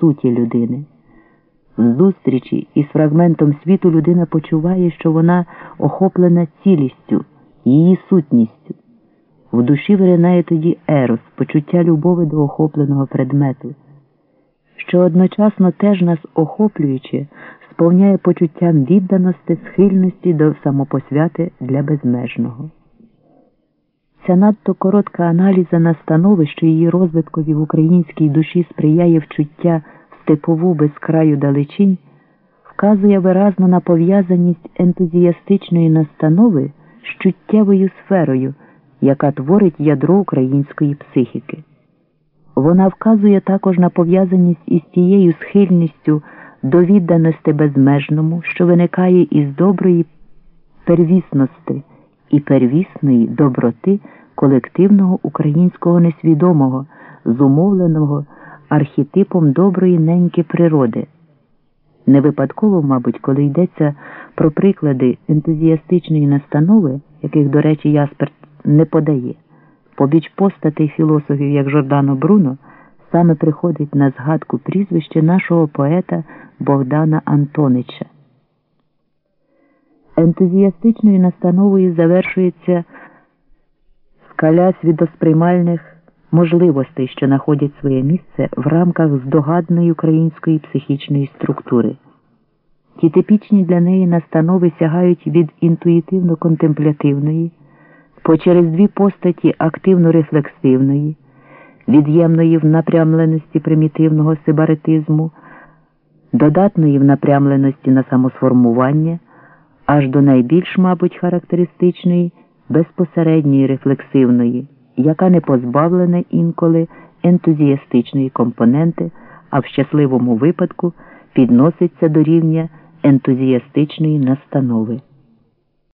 суті людини. В зустрічі із фрагментом світу людина почуває, що вона охоплена цілістю, її сутністю. В душі виринає тоді ерос, почуття любові до охопленого предмету, що одночасно теж нас охоплюючи, сповняє почуттям відданості, схильності до самопосвяти для безмежного. Ця надто коротка аналіза настанови, що її розвиткові в українській душі сприяє вчуття степову без краю далечінь, вказує виразно на пов'язаність ентузіастичної настанови з чуттєвою сферою, яка творить ядро української психіки. Вона вказує також на пов'язаність із тією схильністю до відданості безмежному, що виникає із доброї первісності і первісної доброти колективного українського несвідомого, зумовленого архетипом доброї неньки природи. Не випадково, мабуть, коли йдеться про приклади ентузіастичної настанови, яких, до речі, Яспер не подає, побіч постатей філософів, як Жордано Бруно, саме приходить на згадку прізвище нашого поета Богдана Антонича. Ентузіастичною настановою завершується скаля свідосприймальних можливостей, що знаходять своє місце в рамках здогадної української психічної структури. Ті типічні для неї настанови сягають від інтуїтивно-контемплятивної, по через дві постаті активно-рефлексивної, від'ємної в напрямленості примітивного сибаретизму, додатної в напрямленості на самосформування аж до найбільш, мабуть, характеристичної безпосередньої рефлексивної, яка не позбавлена інколи ентузіастичної компоненти, а в щасливому випадку підноситься до рівня ентузіастичної настанови.